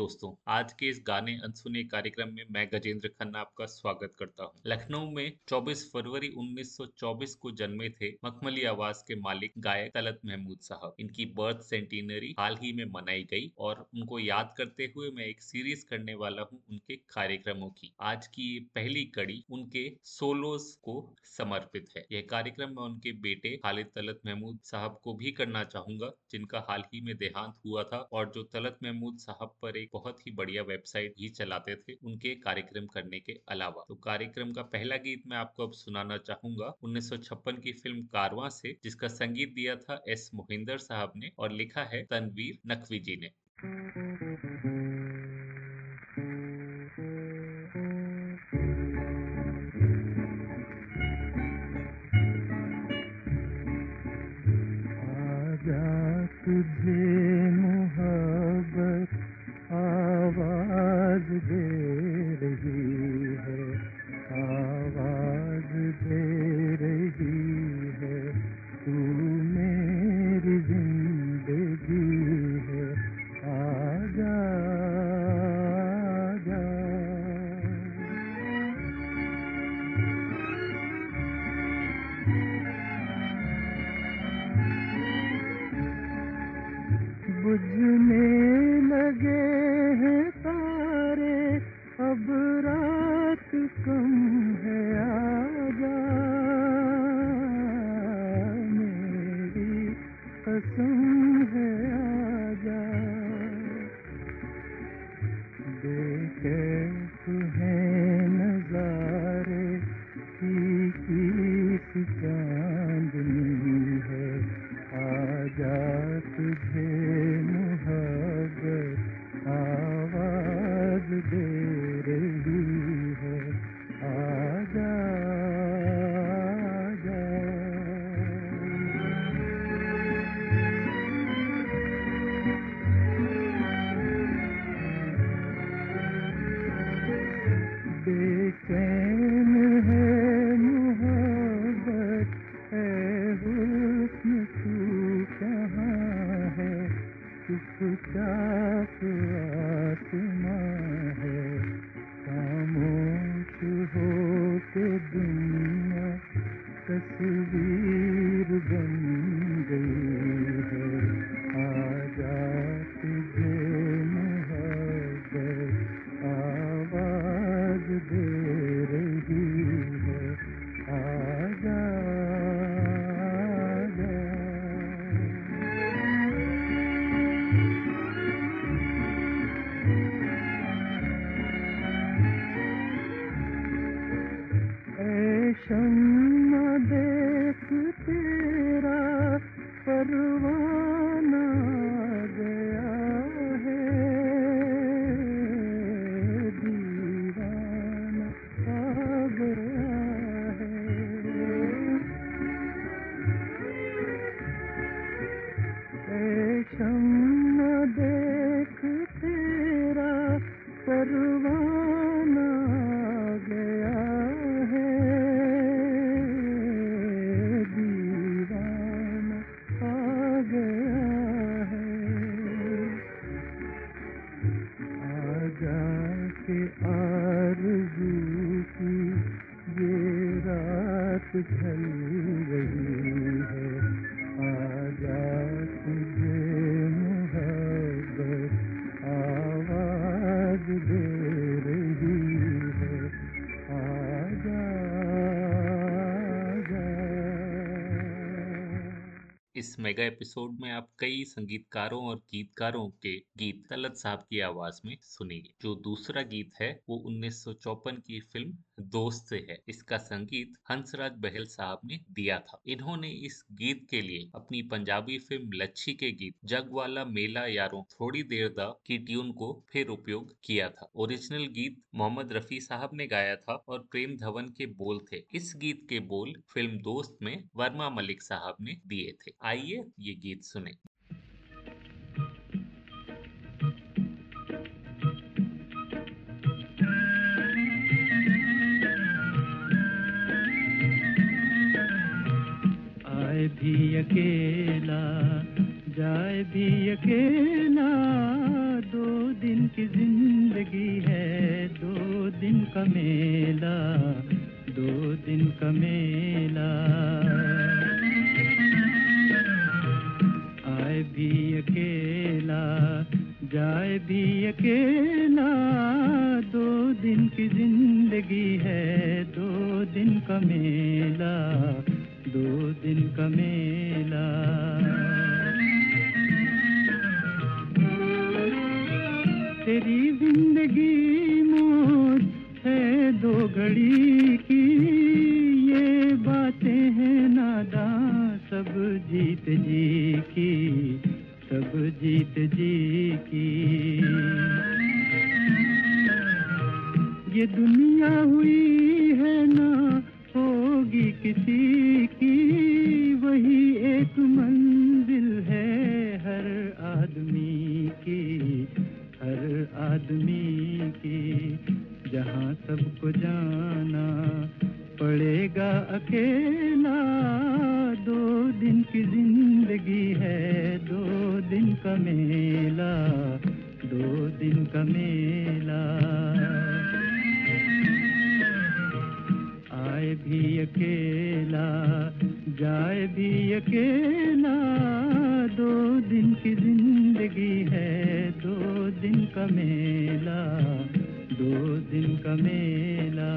दोस्तों, आज के इस गाने अनसुने कार्यक्रम में मैं गजेंद्र खन्ना आपका स्वागत करता हूँ। लखनऊ में 24 फरवरी 1924 को जन्मे थे मखमली आवाज़ के मालिक गायक तलत महमूद साहब। इनकी बर्थ सेंटिनरी हाल ही में मनाई गई और उनको याद करते हुए मैं एक सीरीज़ करने वाला हूँ उनके कार्यक्रमों की। आज की पहली कड़ी उनके सोलोस को समर्पित है। यह कार्यक्रम मैं उनके बेटे खालिद तलत महमूद साहब को भी करना चाहूँगा, जिनका हाल ही में देहांत हुआ था और जो तलत महमूद साहब पर एक बहुत ही बढ़िया वेबसाइट भी चलाते थे उनके कार्यक्रम करने के अलावा। तो कार्यक्रम का पहला गीत मैं आपको अब सुनाना चाहूँगा। उन्नीस सौ छप्पन की फ़िल्म कारवा से, जिसका संगीत दिया था एस मोहिंदर साहब ने और लिखा है तनवीर नकवी जी ने। ढल रही है। आजा तुझे मोहब्बत, आवाज़ दे रही है। आजा इस मेगा एपिसोड में आप कई संगीतकारों और गीतकारों के गीत तलत साहब की आवाज़ में सुनेंगे। जो दूसरा गीत है, वो उन्नीस की फ़िल्म दोस्त से है। इसका संगीत हंसराज बहल साहब ने दिया था। इन्होंने इस गीत के लिए अपनी पंजाबी फ़िल्म लच्छी के गीत जग वाला मेला यारों थोड़ी देर दा की ट्यून को फिर उपयोग किया था। ओरिजिनल गीत मोहम्मद रफी साहब ने गाया था और प्रेम धवन के बोल थे। इस गीत के बोल फ़िल्म दोस्त में वर्मा मलिक साहब ने दिए थे। आइए ये गीत सुने। भी अकेला, जाए भी अकेला। दो दिन की ज़िंदगी है, दो दिन का मेला, दो दिन का मेला। आए भी अकेला, जाए भी अकेला। दो दिन की ज़िंदगी है, दो दिन का मेला दो दिन का मेला। तेरी ज़िंदगी मौज है दो घड़ी की। ये बातें हैं नादा, सब जीत जी की, सब जीत जी की। ये दुनिया हुई है ना होगी किसी की। वही एक मंजिल है हर आदमी की, हर आदमी की। जहाँ सबको जाना पड़ेगा अकेला, दो दिन की ज़िंदगी है, दो दिन का मेला, दो दिन का मेला। आए भी अकेला, जाए भी अकेला। दो दिन की ज़िंदगी है, दो दिन का मेला, दो दिन का मेला।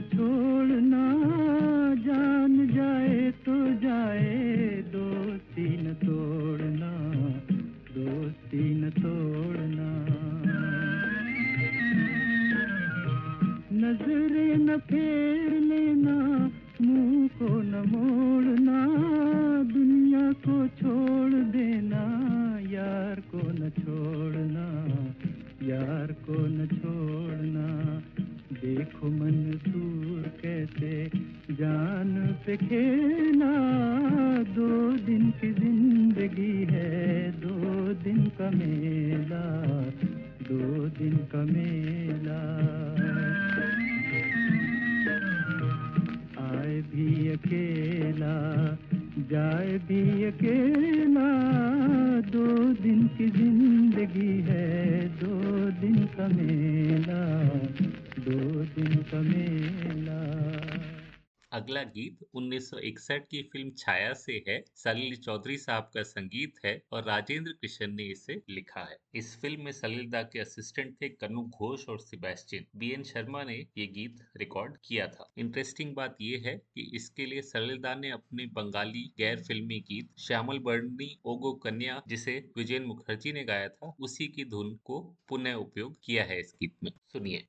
छोड़ना जान जाए तो जाए दोस्ती न तोड़ना दोस्ती न तोड़ना। नज़र न फेर की फ़िल्म छाया से है, सलील चौधरी साहब का संगीत है और राजेंद्र कृष्ण ने इसे लिखा है। इस फ़िल्म में सलील दा के असिस्टेंट थे कनु घोष और सिबेस्टिन बी एन शर्मा ने ये गीत रिकॉर्ड किया था। इंटरेस्टिंग बात ये है कि इसके लिए सलील दा ने अपने बंगाली गैर फिल्मी गीत श्यामल बर्णी, ओगो कन्या जिसे विजयन मुखर्जी ने गाया था, उसी की धुन को पुनः उपयोग किया है इस गीत में। सुनिए।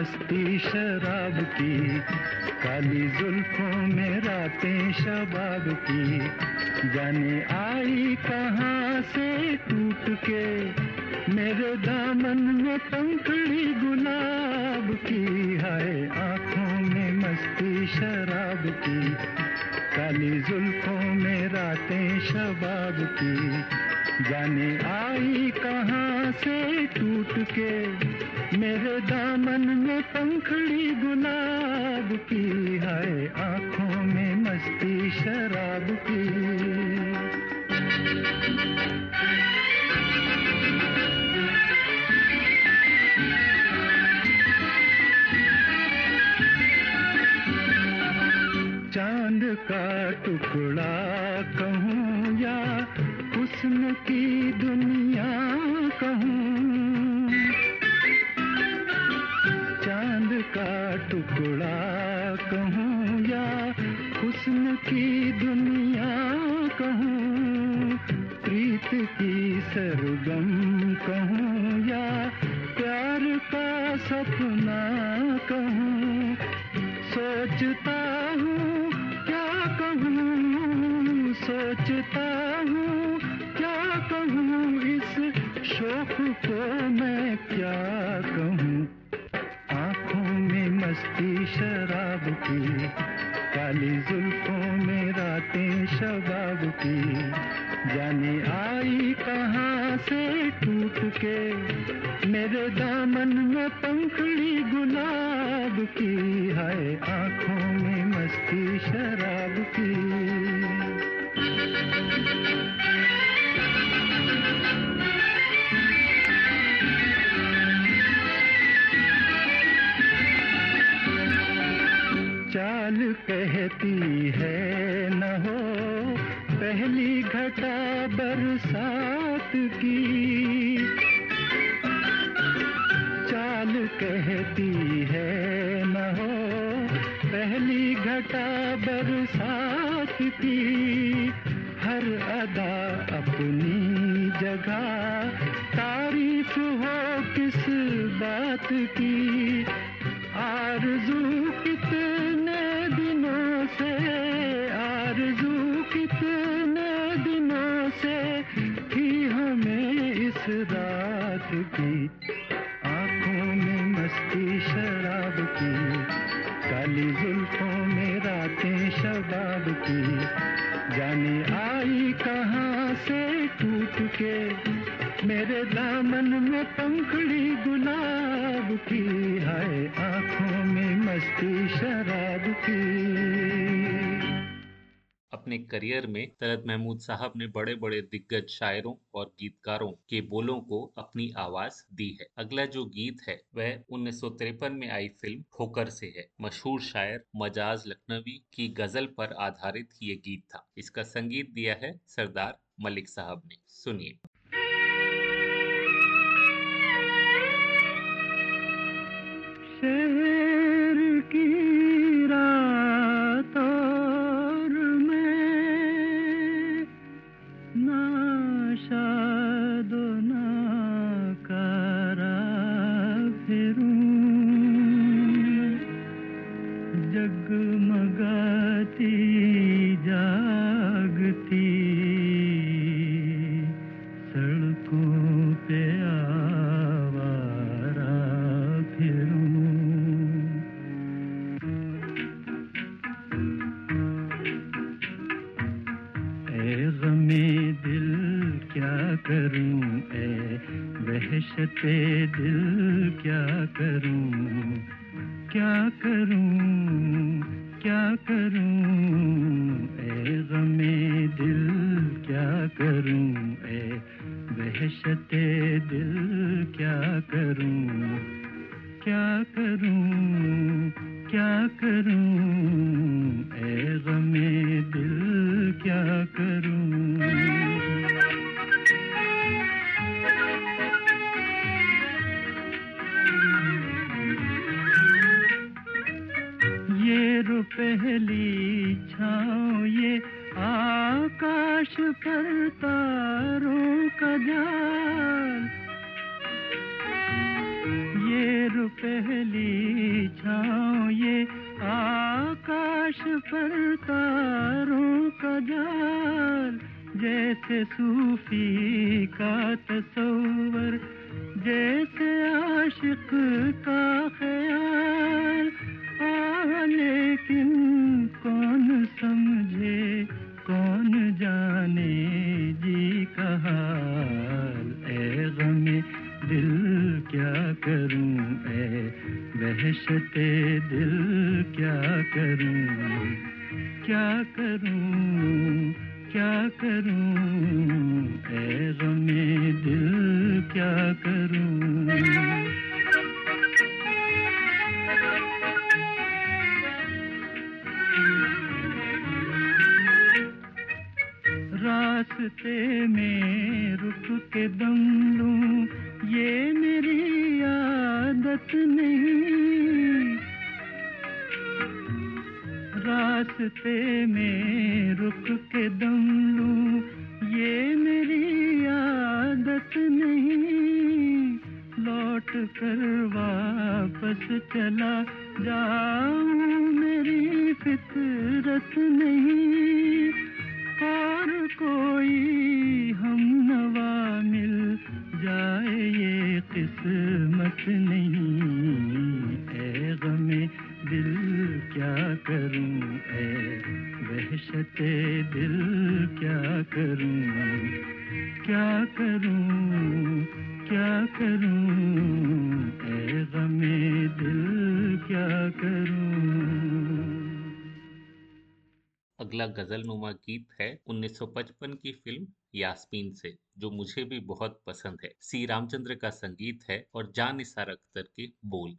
मस्ती शराब की, काली जुल्फों में रातें शबाब की। जाने आई कहाँ से टूट के, मेरे दामन में पंखड़ी गुलाब की। हाय, आँखों में मस्ती शराब की, काली जुल्फों में रातें शबाब की। जाने आई कहाँ से टूट के मेरे दामन में पंखड़ी गुलाब की है, आँखों में मस्ती शराब की। चाँद का टुकड़ा कहूँ या हुस्न की दुनिया कहूँ का टुकड़ा कहूँ या हुस्न की दुनिया कहूँ, प्रीत की सरगम कहूँ या प्यार का सपना कहूँ, सोचता हूँ क्या कहूँ, सोचता हूँ क्या कहूँ, इस शोक को मैं क्या कहूँ। मस्ती शराब की, काली जुल्फों में रातें शबाब की। जाने आई कहाँ से टूट के, मेरे दामन में पंखड़ी गुलाब की। है आँखों में मस्ती शराब की। कहती है, न हो पहली घटा बरसात की। चाल कहती है, न हो पहली घटा बरसात की। हर अदा अपनी जगह, तारीफ़ हो किस बात की। के मेरे दामन में पंखड़ी गुलाब की है आँखों में मस्ती शराब की। अपने करियर में तलत महमूद साहब ने बड़े बड़े दिग्गज शायरों और गीतकारों के बोलों को अपनी आवाज़ दी है। अगला जो गीत है, वह उन्नीस सौ तिरपन में आई फ़िल्म ठोकर से है। मशहूर शायर मजाज लखनवी की गज़ल पर आधारित ये गीत था। इसका संगीत दिया है सरदार मलिक साहब ने। सुनिए। शहर की चला जा गजलनुमा गीत है 1955 की फ़िल्म यास्मीन से, जो मुझे भी बहुत पसंद है। सी. रामचंद्र का संगीत है और जान निसार अख्तर के बोल।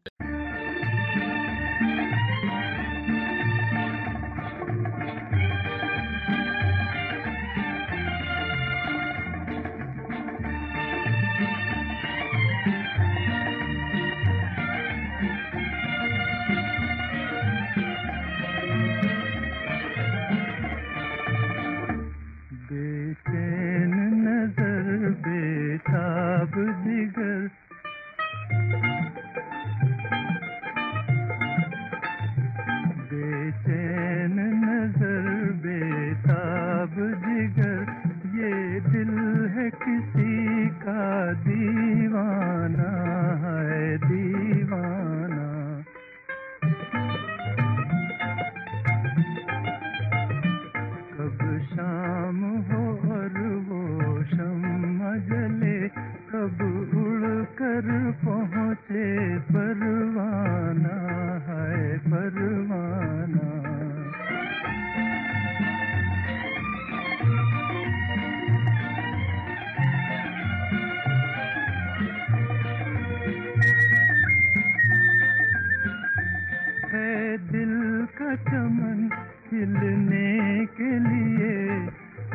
मिलने के लिए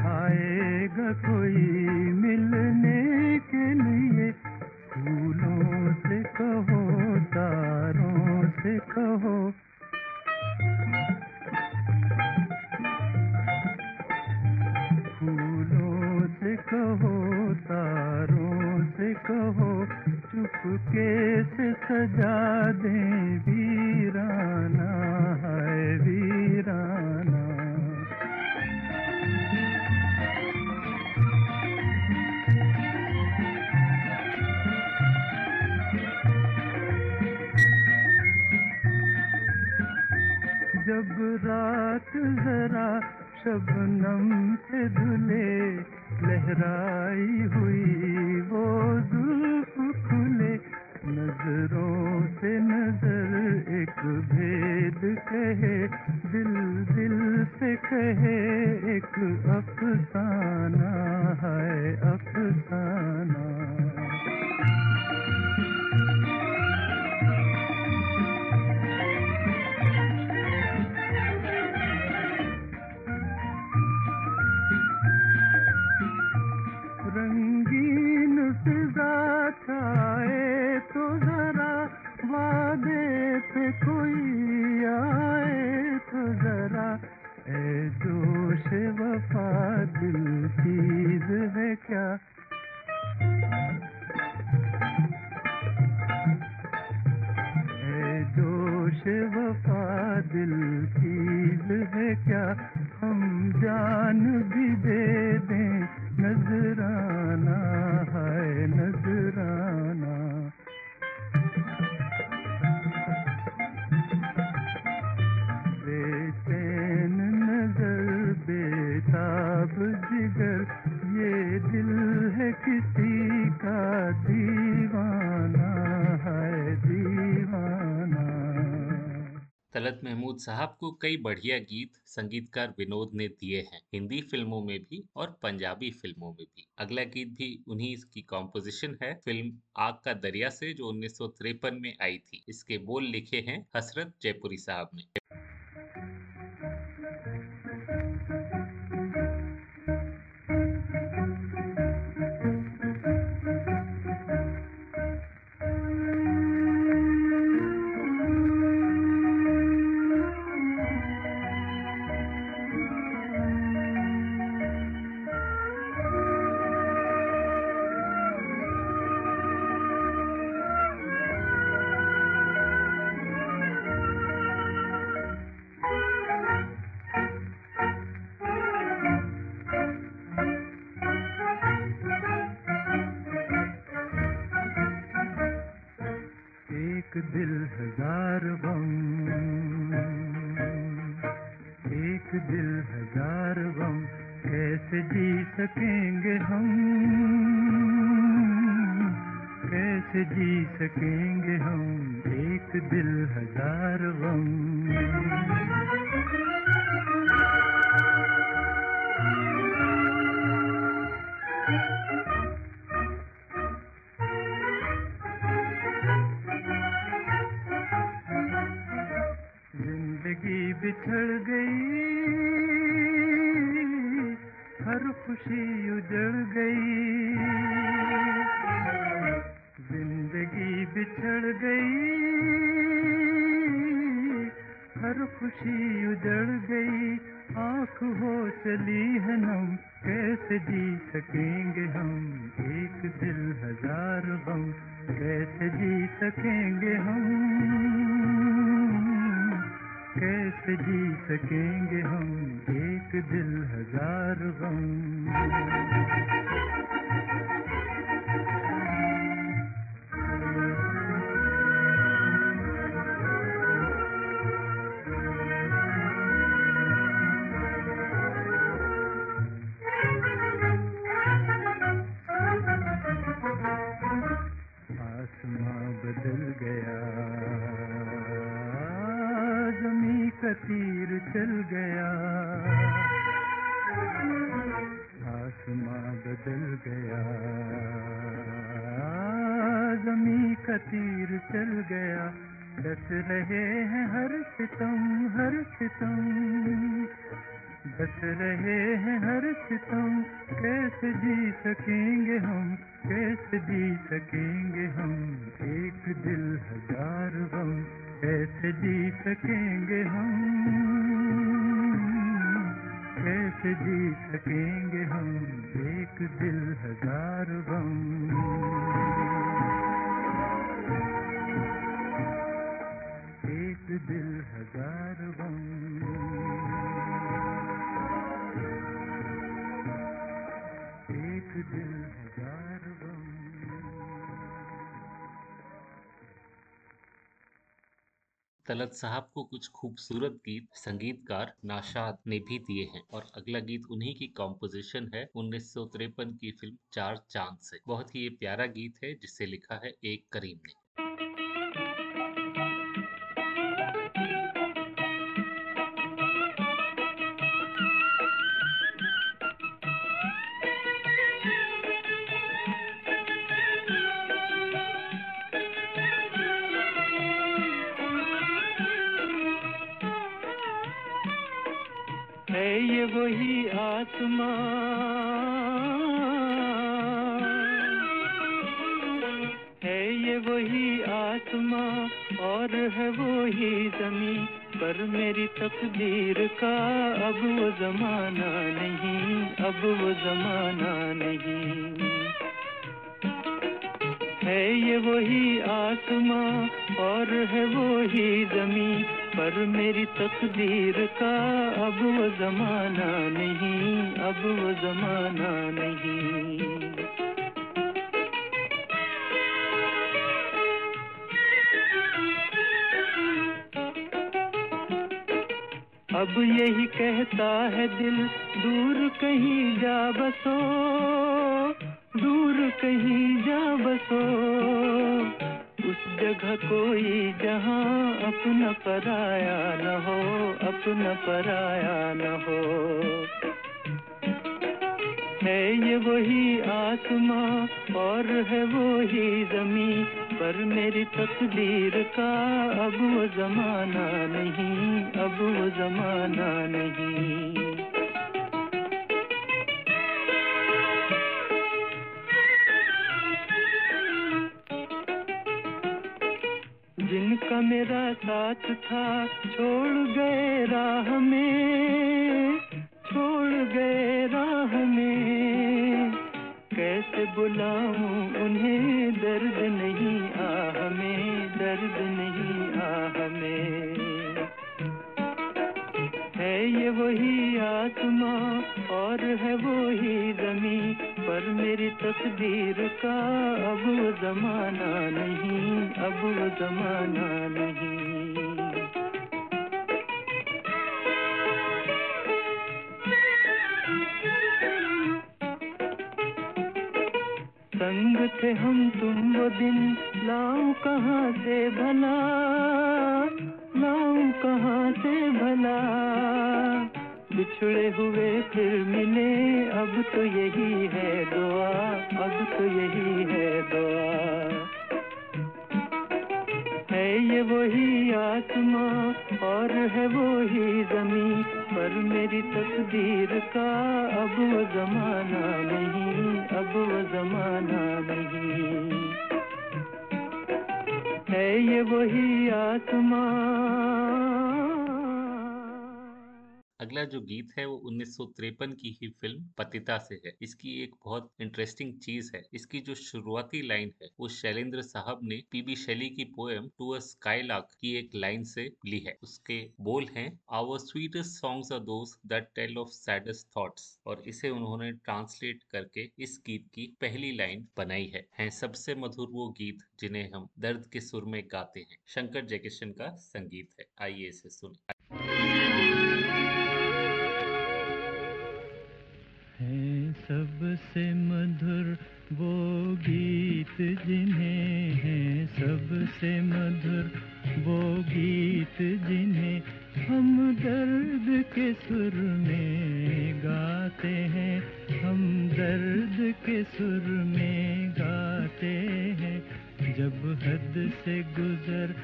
आएगा कोई मिलने महमूद साहब को कई बढ़िया गीत, संगीतकार विनोद ने दिए हैं, हिंदी फ़िल्मों में भी और पंजाबी फ़िल्मों में भी। अगला गीत भी उन्हीं की कॉम्पोजिशन है, फ़िल्म आग का दरिया से, जो उन्नीस सौ तिरपन में आई थी। इसके बोल लिखे हैं हसरत जयपुरी साहब ने। तलत साहब को कुछ खूबसूरत गीत संगीतकार नाशाद ने भी दिए हैं और अगला गीत उन्हीं की कॉम्पोजिशन है उन्नीस सौ तिरपन की फ़िल्म चार चाँद से। बहुत ही ये प्यारा गीत है जिसे लिखा है एक करीम ने। पर मेरी तकदीर का अब वो जमाना नहीं, अब वो जमाना नहीं। अब यही कहता है दिल, दूर कहीं जा बसो, दूर कहीं जा बसो। जगह कोई जहाँ अपना पराया न हो, अपना पराया न हो। है ये वही आत्मा और है वही जमी पर मेरी तकदीर का अब वो जमाना नहीं, अब वो जमाना नहीं। जिनका मेरा साथ था, छोड़ गए राह में, छोड़ गए राह में। कैसे बुलाऊं उन्हें, दर्द नहीं आ हमें दर्द नहीं आ हमें है ये वही आत्मा, और है वही जमी पर मेरी तकदीर का अब वो जमाना नहीं, अब वो जमाना नहीं। संग थे हम तुम वो दिन लाऊं कहाँ से भला लाऊं कहाँ से भला। बिछड़े हुए फिर मिले, अब तो यही है दुआ, अब तो यही है दुआ। है ये वही आत्मा और है वही जमी पर मेरी तकदीर का अब वो जमाना नहीं, अब वो जमाना नहीं। है ये वही आसमां अगला जो गीत है, वो 1953 की ही फ़िल्म पतिता से है। इसकी एक बहुत इंटरेस्टिंग चीज़ है। इसकी जो शुरुआती लाइन है, वो शैलेंद्र साहब ने पीबी शैली की पोएम टू अ स्काईलार्क की एक लाइन से ली है। उसके बोल हैं our sweetest songs are those that tell of saddest thoughts और इसे उन्होंने ट्रांसलेट करके इस गीत की पहली लाइन बनाई है। हैं, सबसे मधुर वो गीत जिन्हें हम दर्द के सुर में गाते हैं। शंकर जयकिशन का संगीत है। आइए इसे सुने। सबसे मधुर वो गीत जिन्हें हैं, सबसे मधुर वो गीत जिन्हें हम दर्द के सुर में गाते हैं, हम दर्द के सुर में गाते हैं। जब हद से गुजर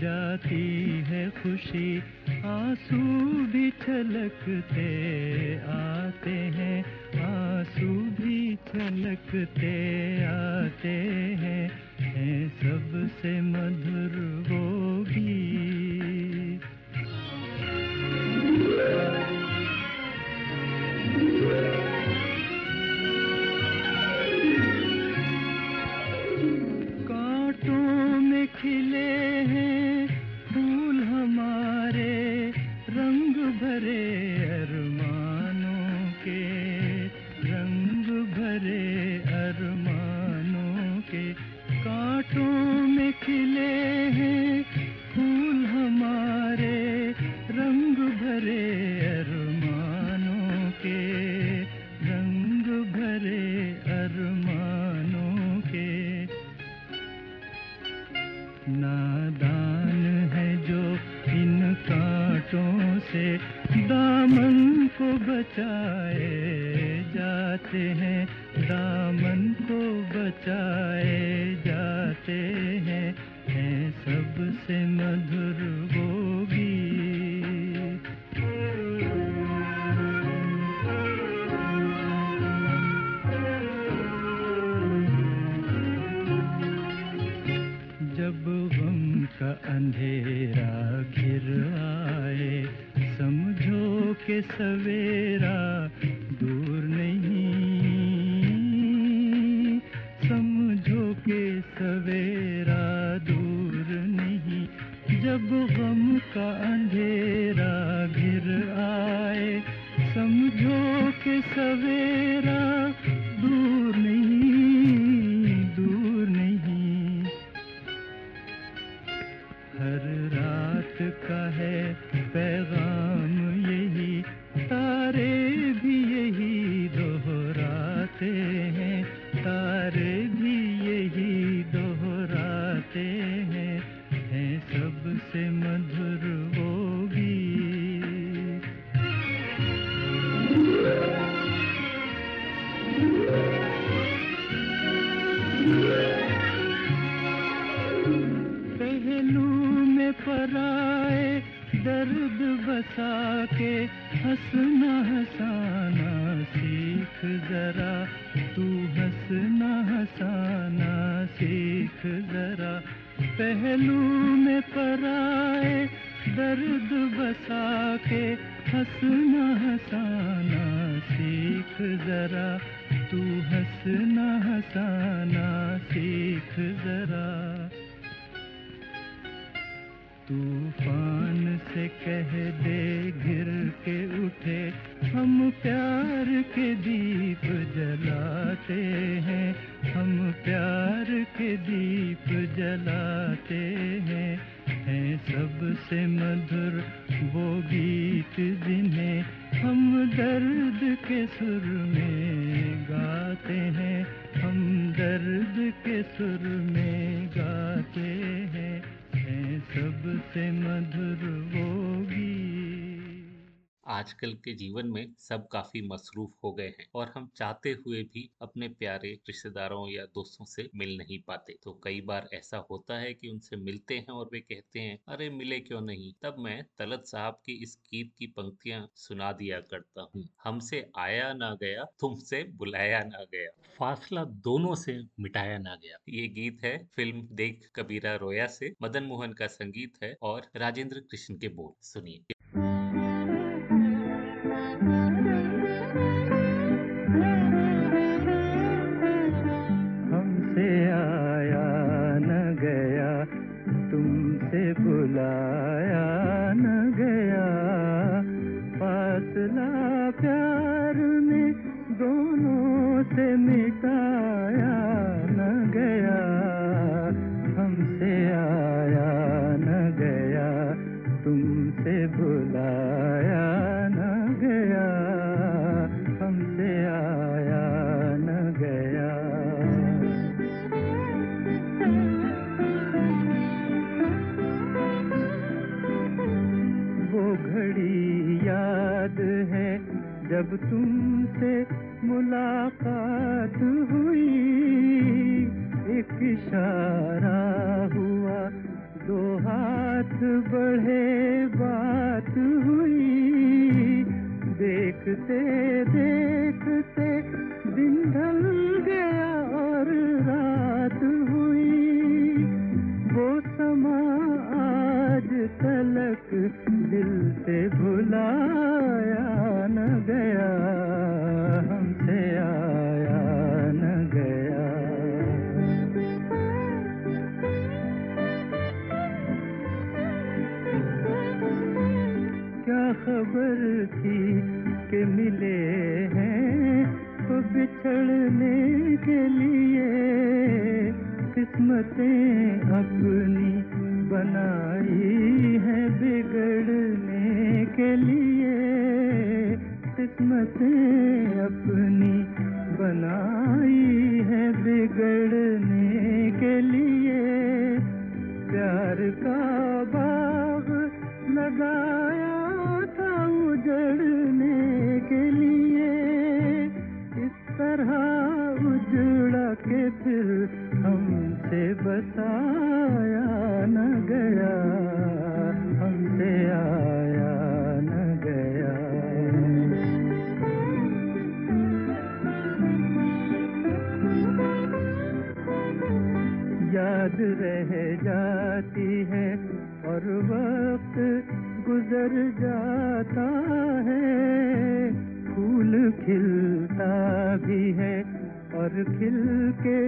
जाती है खुशी, आँसू भी छलकते आते हैं, आँसू भी छलकते आते हैं, है सबसे मधुर वो खिले सबसे मधुर वो आजकल के जीवन में सब काफ़ी मसरूफ हो गए हैं और हम चाहते हुए भी अपने प्यारे रिश्तेदारों या दोस्तों से मिल नहीं पाते। तो कई बार ऐसा होता है कि उनसे मिलते हैं और वे कहते हैं, अरे, मिले क्यों नहीं? तब मैं तलत साहब की इस गीत की पंक्तियाँ सुना दिया करता हूँ। हमसे आया ना गया, तुमसे बुलाया ना गया। फासला दोनों से मिटाया ना गया। ये गीत है फ़िल्म देख कबीरा रोया से, मदन मोहन का संगीत है और राजेंद्र कृष्ण के बोल। सुनिए। किस्मतें अपनी बनाई है बिगड़ने के लिए। किस्मतें अपनी बनाई है बिगड़ने के लिए। प्यार का बाग लगाया था उजड़ने के लिए। इस तरह उजड़ा के फिर हमसे बताया न गया, हमसे आया न गया। याद रह जाती है और वक्त गुजर जाता है, फूल खिलता भी है और खिल के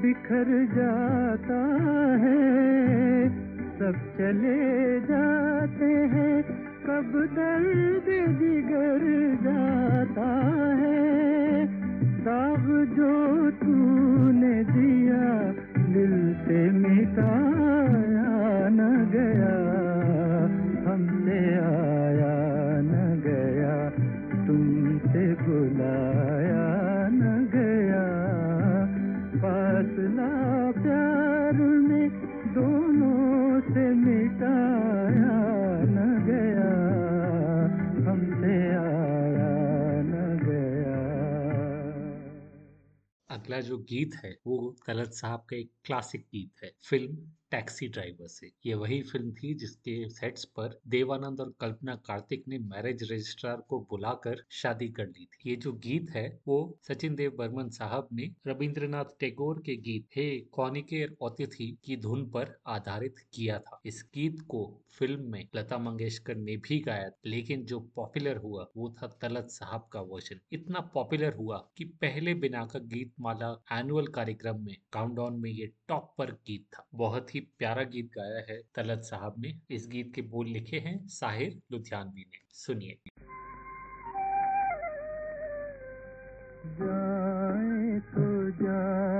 बिखर जाता है, सब चले जाते हैं, कब दर्द जिगर जाता है। सब जो तूने दिया, दिल से मिटाया न गया, हमसे आ अगला जो गीत है, वो तलत साहब का एक क्लासिक गीत है, फ़िल्म टैक्सी ड्राइवर से। ये वही फ़िल्म थी जिसके सेट्स पर देवानंद और कल्पना कार्तिक ने मैरिज रजिस्ट्रार को बुलाकर शादी कर ली थी। ये जो गीत है, वो सचिन देव बर्मन साहब ने रविंद्रनाथ टैगोर के गीत हे कौनिकेर अतिथि की धुन पर आधारित किया था। इस गीत को फ़िल्म में लता मंगेशकर ने भी गाया लेकिन जो पॉपुलर हुआ, वो था तलत साहब का वर्जन इतना पॉपुलर हुआ कि पहले बिना का गीत माला एनुअल कार्यक्रम में काउंटडाउन में ये टॉप पर गीत था। बहुत ही प्यारा गीत गाया है तलत साहब ने। इस गीत के बोल लिखे हैं साहिर लुधियानवी ने। सुनिए। जाए तो जाए।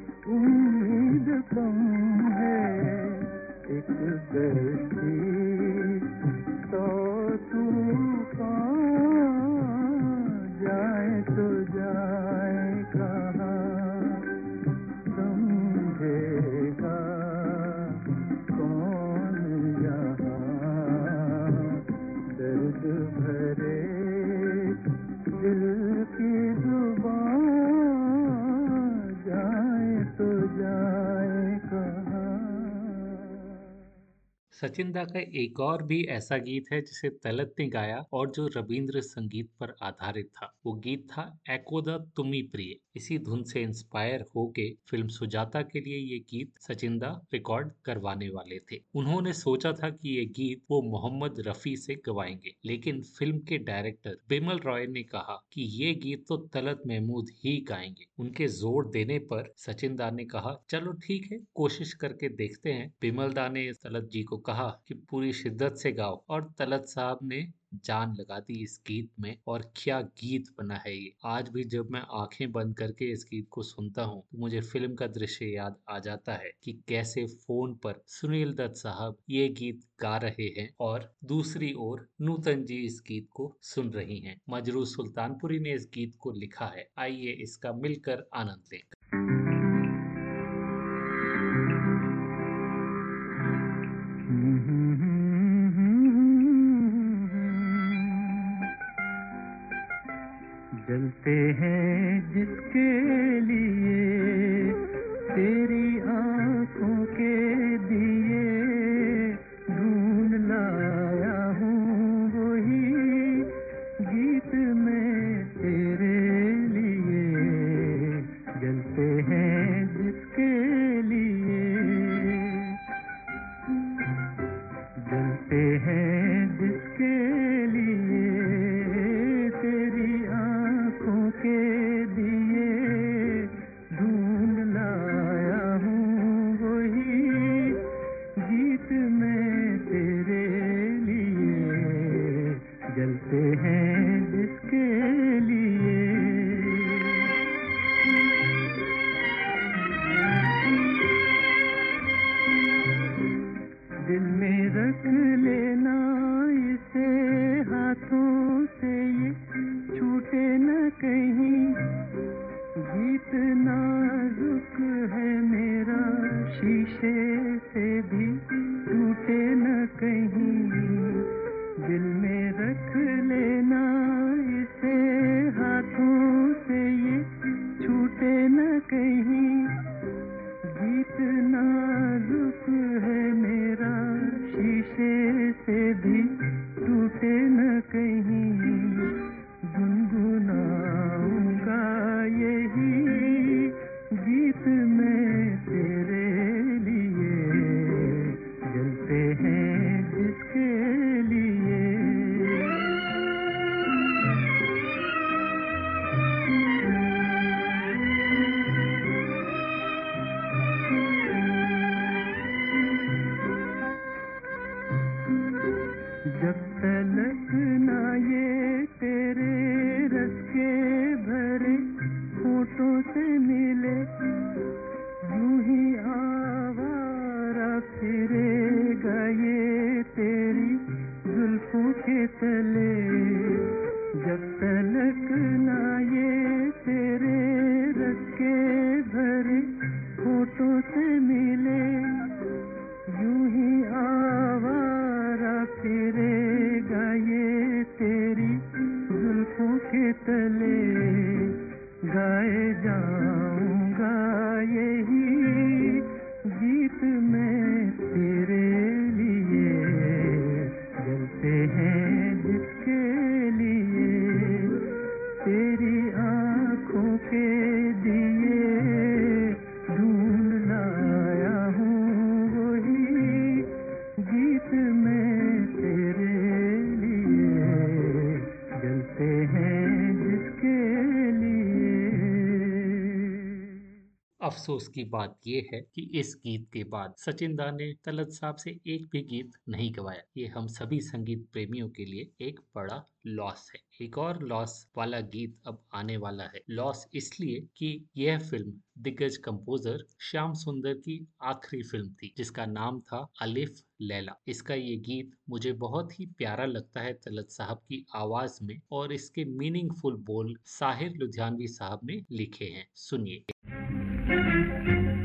एक और भी ऐसा गीत है जिसे तलत ने गाया और जो रविंद्र संगीत पर आधारित था। वो गीत था एकोदा तुमी प्रिय इसी धुन से इंस्पायर होके फ़िल्म सुजाता के लिए ये गीत सचिंदा रिकॉर्ड करवाने वाले थे। उन्होंने सोचा था कि ये गीत वो मोहम्मद रफी से गवाएँगे, लेकिन फ़िल्म के डायरेक्टर बिमल रॉय ने कहा कि ये गीत तो तलत महमूद ही गाएँगे। उनके ज़ोर देने पर सचिन दा ने कहा, चलो ठीक है, कोशिश करके देखते हैं। बिमल दा ने तलत जी को कहा कि पूरी शिद्दत से गाओ। और तलत साहब ने जान लगा दी इस गीत में और क्या गीत बना है ये। आज भी जब मैं आँखें बंद करके इस गीत को सुनता हूँ तो मुझे फ़िल्म का दृश्य याद आ जाता है कि कैसे फ़ोन पर सुनील दत्त साहब ये गीत गा रहे हैं और दूसरी ओर नूतन जी इस गीत को सुन रही हैं। मजरू सुल्तानपुरी ने इस गीत को लिखा है। आइए इसका मिलकर आनंद लें। की बात यह है कि इस गीत के बाद सचिन दा ने तलत साहब से एक भी गीत नहीं गवाया। ये हम सभी संगीत प्रेमियों के लिए एक बड़ा लॉस है। एक और लॉस वाला गीत अब आने वाला है। लॉस इसलिए कि यह फ़िल्म दिग्गज कंपोजर श्याम सुंदर की आखिरी फ़िल्म थी, जिसका नाम था अलिफ लैला। इसका ये गीत मुझे बहुत ही प्यारा लगता है तलत साहब की आवाज़ में और इसके मीनिंगफुल बोल साहिर लुधियानवी साहब ने लिखे हैं। सुनिए। Thank you.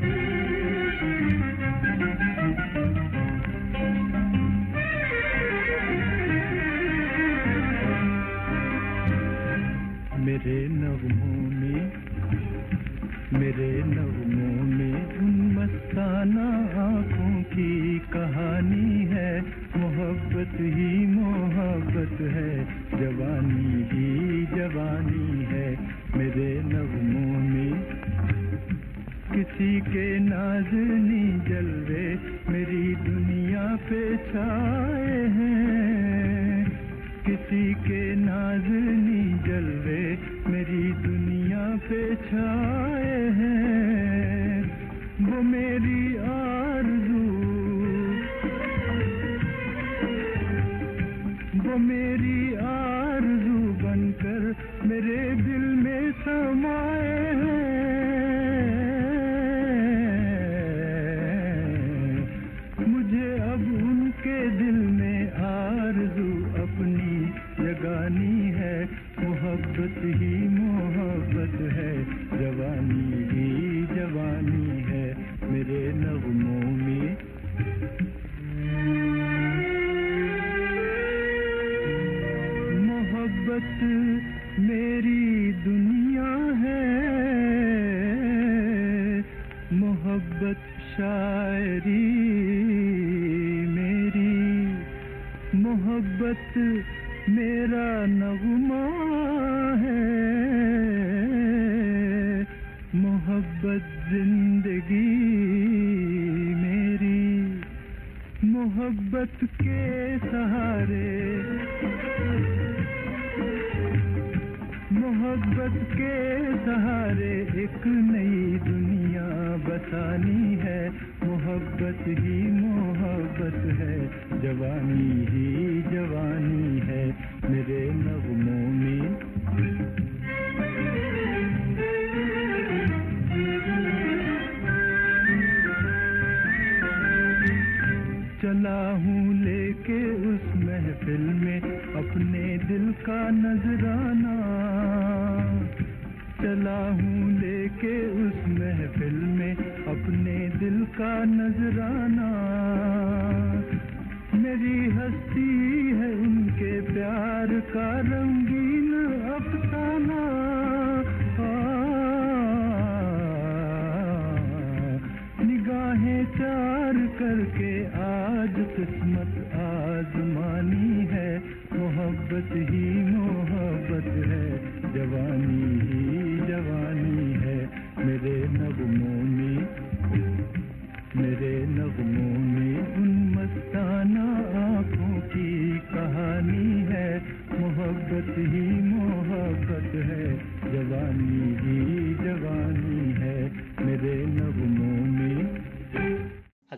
Allah'ın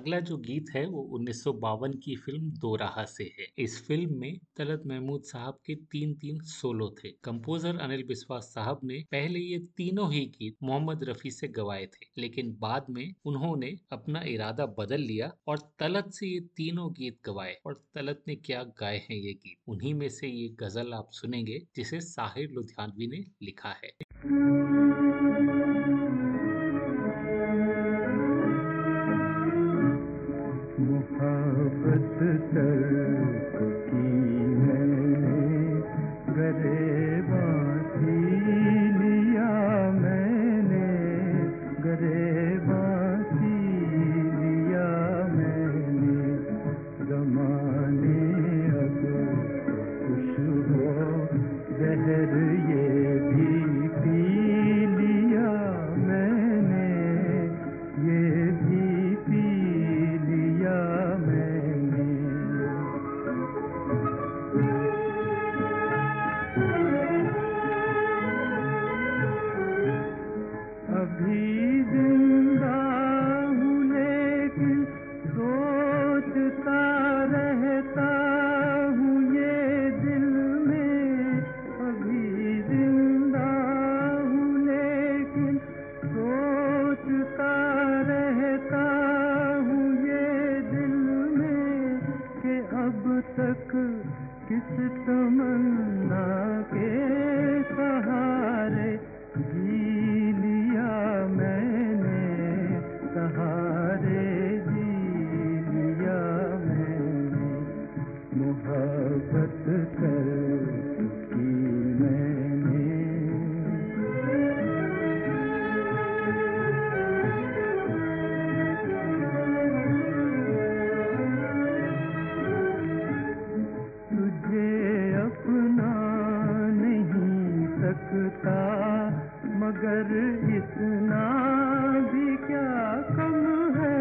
अगला जो गीत है, वो उन्नीस सौ बावन की फ़िल्म दो राहा से है। इस फ़िल्म में तलत महमूद साहब के तीन तीन सोलो थे। कंपोजर अनिल बिस्वास साहब ने पहले ये तीनों ही गीत मोहम्मद रफी से गवाए थे, लेकिन बाद में उन्होंने अपना इरादा बदल लिया और तलत से ये तीनों गीत गवाए। और तलत ने क्या गाए हैं ये गीत? उन्हीं में से ये गज़ल आप सुनेंगे, जिसे साहिर लुधियानवी ने लिखा है। मोहब्बत तर्क की मैंने गले सकता मगर इतना भी क्या कम है?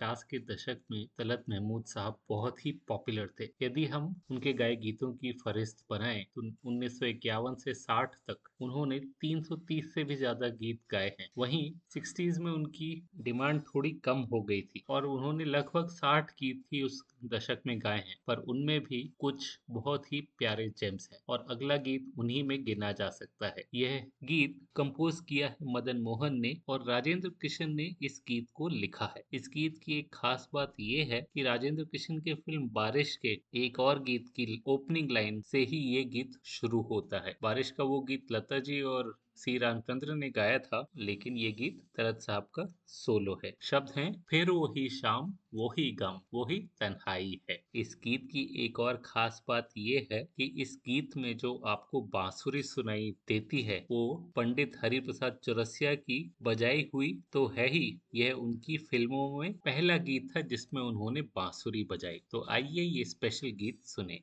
1950 के दशक में, तलत महमूद साहब बहुत ही पॉपुलर थे। यदि हम उनके गाय गीतों की फहरिस्त बनाएँ तो उन्नीस सौ इक्यावन से 60 तक उन्होंने 330 से भी ज़्यादा गीत गाए हैं। वहीं 60s में उनकी डिमांड थोड़ी कम हो गई थी और उन्होंने लगभग 60 गीत ही उस दशक में गाए हैं, पर उनमें भी कुछ बहुत ही प्यारे जेम्स हैं और अगला गीत उन्हीं में गिना जा सकता है। यह गीत कंपोज किया है मदन मोहन ने और राजेंद्र कृष्ण ने इस गीत को लिखा है। इस गीत की एक खास बात यह है कि राजेंद्र कृष्ण के फ़िल्म बारिश के एक और गीत की ओपनिंग लाइन से ही ये गीत शुरू होता है। बारिश का वो गीत जी और सी रामचंद्र ने गाया था, लेकिन ये गीत तरत साहब का सोलो है। शब्द हैं, फिर वही शाम, वही गम, वही तन्हाई है। इस गीत की एक और खास बात ये है कि इस गीत में जो आपको बांसुरी सुनाई देती है, वो पंडित हरिप्रसाद चौरसिया की बजाई हुई तो है ही। यह उनकी फ़िल्मों में पहला गीत था जिसमें उन्होंने बांसुरी बजाई। तो आइए ये स्पेशल गीत सुने।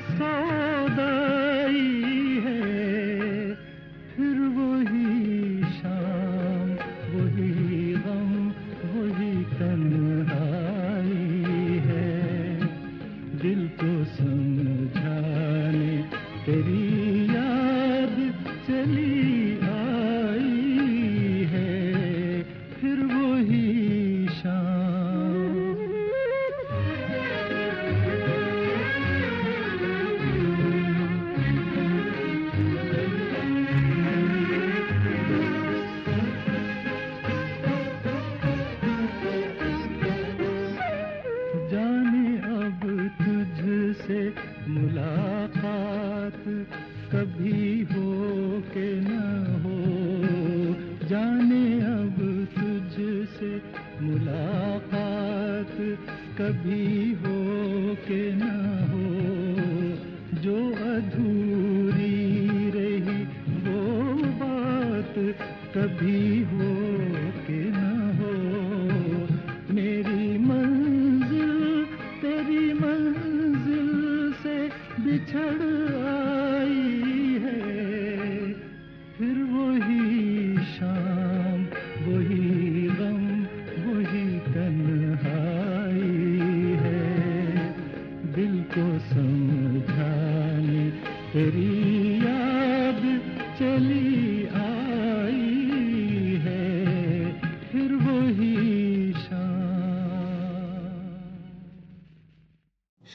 तेरी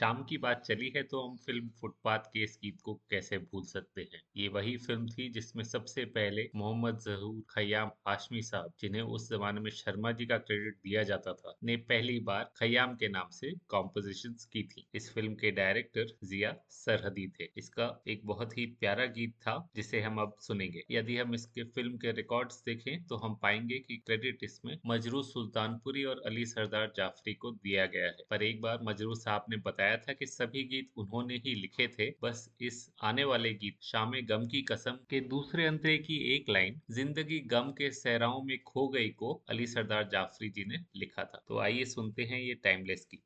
शाम की बात चली है तो हम फ़िल्म फुटपाथ के इस गीत को कैसे भूल सकते हैं? ये वही फ़िल्म थी जिसमें सबसे पहले मोहम्मद जहूर खयाम हाशमी साहब, जिन्हें उस जमाने में शर्मा जी का क्रेडिट दिया जाता था ने पहली बार खयाम के नाम से कॉम्पोजिशन की थी। इस फ़िल्म के डायरेक्टर जिया सरहदी थे। इसका एक बहुत ही प्यारा गीत था, जिसे हम अब सुनेंगे। यदि हम इसके फ़िल्म के रिकॉर्ड्स देखें तो हम पाएँगे कि क्रेडिट इसमें मजरू सुल्तानपुरी और अली सरदार जाफरी को दिया गया है। पर एक बार मजरू साहब ने बताया था कि सभी गीत उन्होंने ही लिखे थे। बस इस आने वाले गीत, शाम गम की कसम के दूसरे अंतरे की एक लाइन, ज़िंदगी गम के सहराओं में खो गई को अली सरदार जाफरी जी ने लिखा था। तो आइए सुनते हैं ये टाइमलेस की।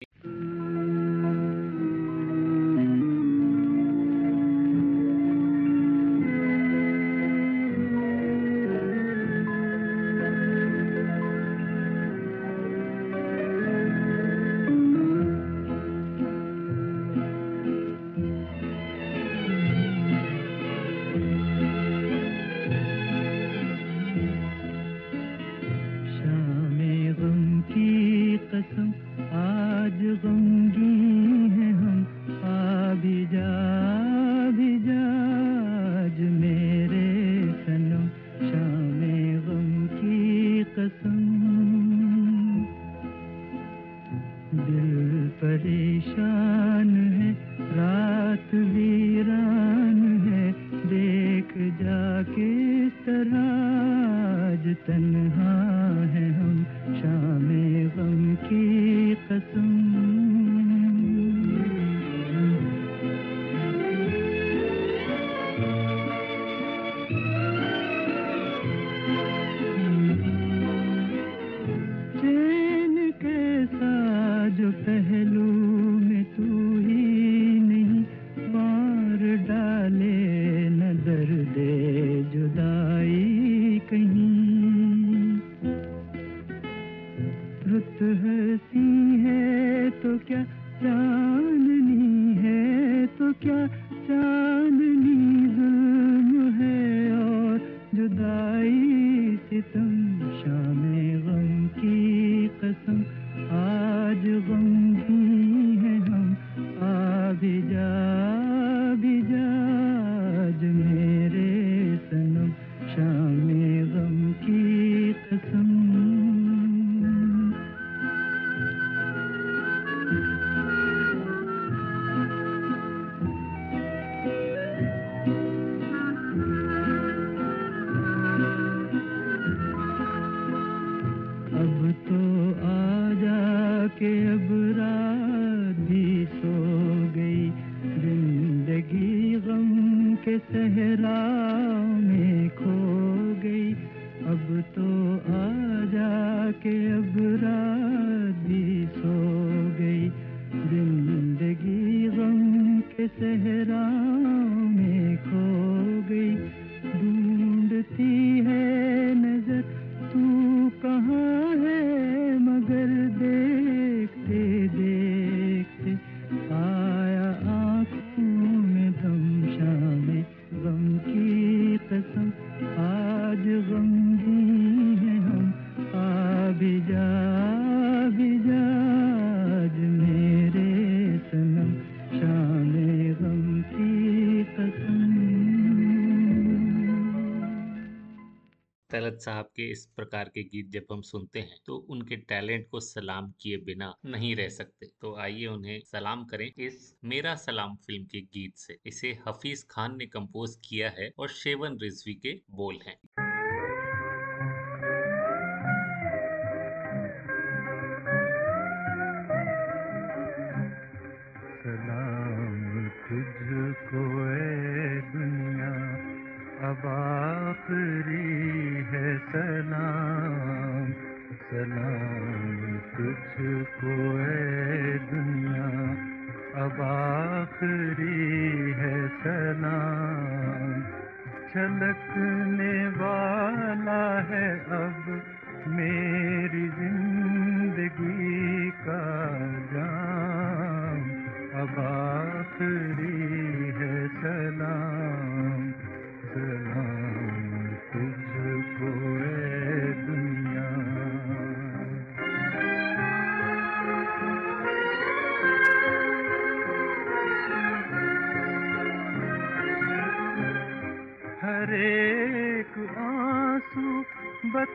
के इस प्रकार के गीत जब हम सुनते हैं तो उनके टैलेंट को सलाम किए बिना नहीं रह सकते। तो आइए उन्हें सलाम करें इस मेरा सलाम फ़िल्म के गीत से। इसे हफीज खान ने कंपोज किया है और शेवन रिजवी के बोल हैं।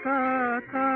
था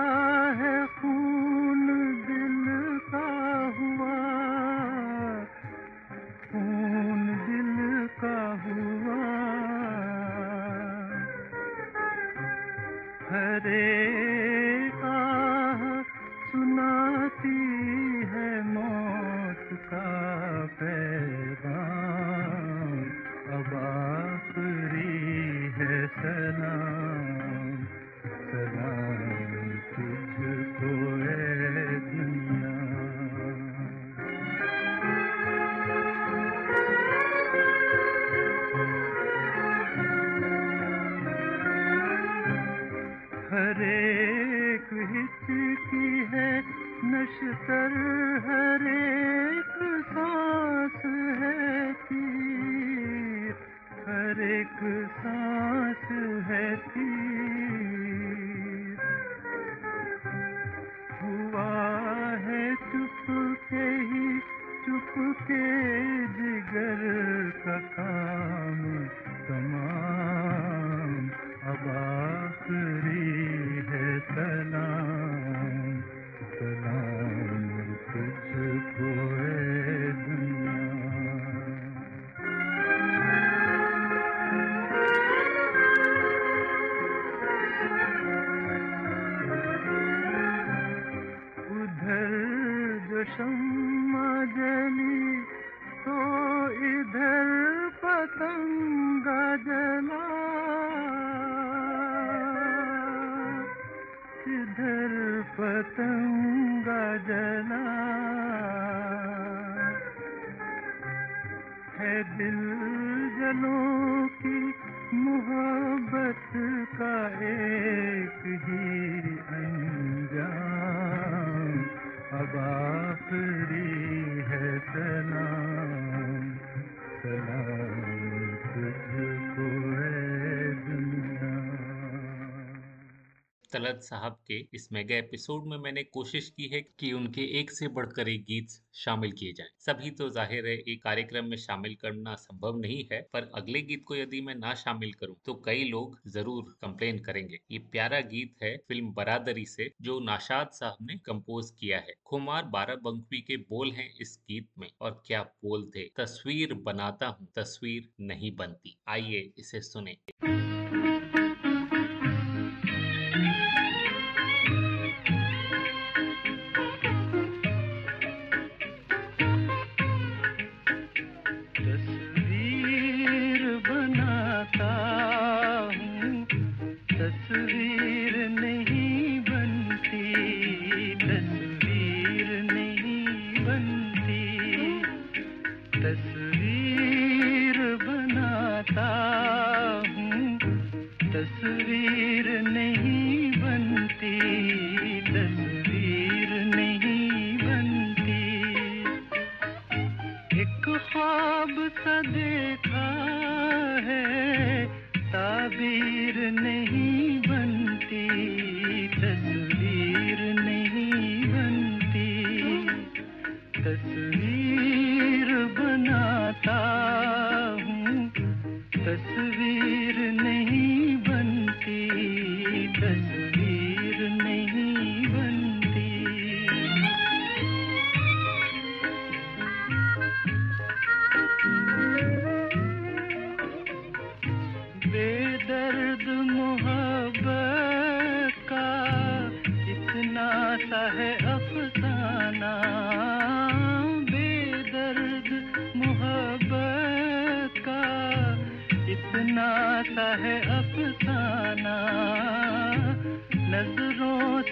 तलत साहब के इस मेगा एपिसोड में मैंने कोशिश की है कि उनके एक से बढ़कर एक गीत शामिल किए जाएँ। सभी तो ज़ाहिर है, एक कार्यक्रम में शामिल करना संभव नहीं है, पर अगले गीत को यदि मैं ना शामिल करूँ तो कई लोग ज़रूर कंप्लेन करेंगे। ये प्यारा गीत है फ़िल्म बरादरी से, जो नाशाद साहब ने कंपोज किया है। कुमार बाराबंकी के बोल हैं इस गीत में, और क्या बोल थे तस्वीर बनाता हूँ, तस्वीर नहीं बनती। आइए इसे सुने।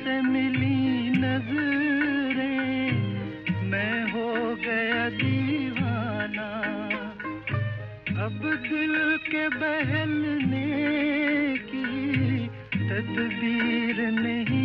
से मिली नज़रें। मैं हो गया दीवाना। अब दिल के बहलने की तदबीर नहीं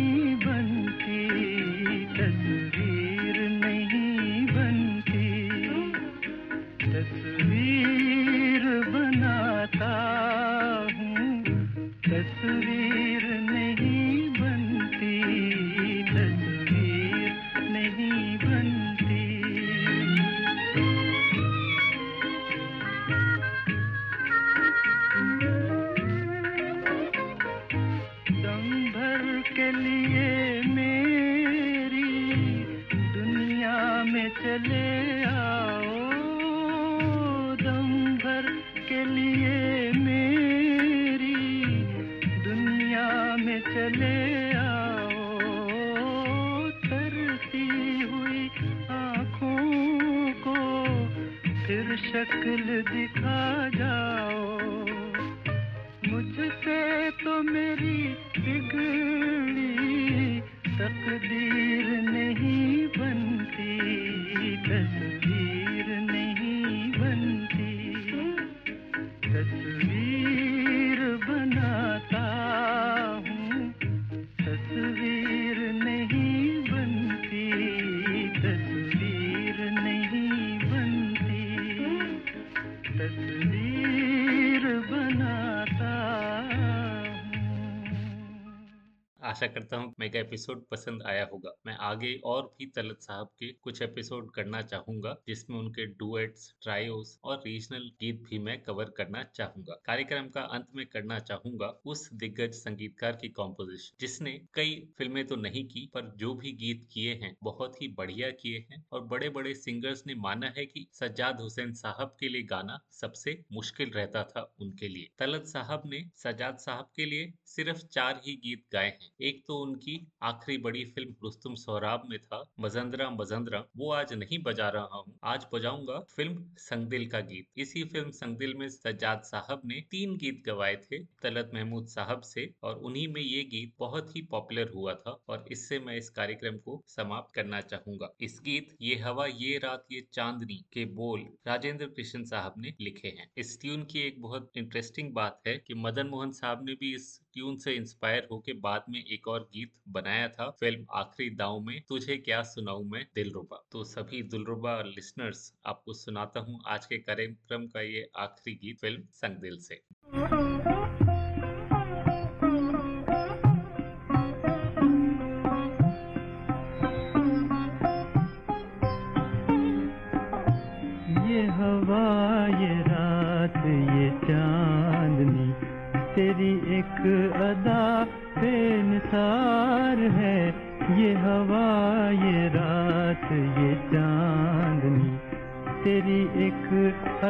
मेगा एपिसोड पसंद आया होगा। मैं आगे और भी तलत साहब के कुछ एपिसोड करना चाहूँगा, जिसमें उनके डुएट्स ट्रायोस और रीजनल गीत भी मैं कवर करना चाहूँगा। कार्यक्रम का अंत में करना चाहूँगा उस दिग्गज संगीतकार की कॉम्पोजिशन जिसने कई फ़िल्में तो नहीं की, पर जो भी गीत किए हैं, बहुत ही बढ़िया किए हैं और बड़े बड़े सिंगर्स ने माना है की सज्जाद हुसैन साहब के लिए गाना सबसे मुश्किल रहता था उनके लिए। तलत साहब ने सज्जाद साहब के लिए सिर्फ़ चार ही गीत गाए हैं। एक तो उनकी आखिरी बड़ी फ़िल्म रुस्तुम सोहराब में था मजंदरा मजंदरा वो आज नहीं बजा रहा हूँ। आज बजाऊँगा फ़िल्म संगदिल का गीत। इसी फ़िल्म संगदिल में सज्जाद साहब ने तीन गीत गवाए थे, तलत महमूद साहब से, और उन्हीं में ये गीत बहुत ही पॉपुलर हुआ था, और इससे मैं इस कार्यक्रम को समाप्त करना चाहूँगा। इस गीत, ये हवा, ये रात, ये चांदनी के बोल, राजेंद्र कृष्ण साहब ने लिखे हैं। इस ट्यून की एक बहुत इंटरेस्टिंग बात है कि मदन मोहन साहब ने भी इस ट्यून से इंस्पायर होके बाद में एक और गीत बनाया था, फ़िल्म आखिरी दाव में, तुझे क्या सुनाऊ मैं, दिलरुबा। तो सभी दिलरुबा लिसनर्स आपको सुनाता हूँ आज के कार्यक्रम का ये आखिरी गीत, फ़िल्म संग दिल से।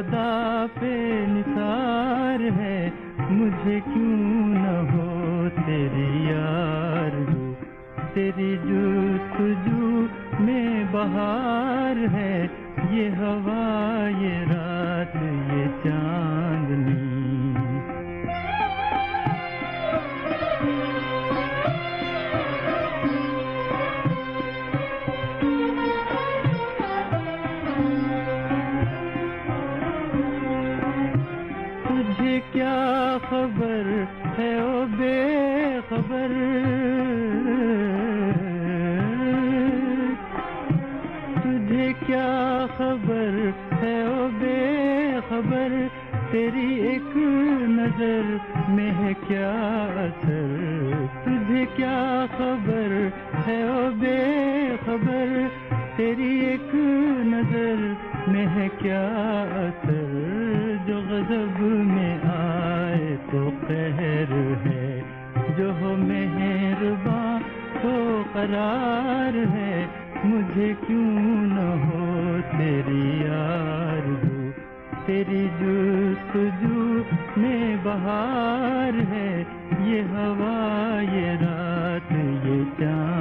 अदा क्या असर? तुझे क्या खबर है? ओ बेखबर, तेरी एक नज़र में है क्या असर? जो गजब में आए तो कहर है। जो हो मेहरबा तो करार है। मुझे क्यों न हो तेरी यार तेरी जुस्तजू बहार है ये हवा ये रात ये चांदनी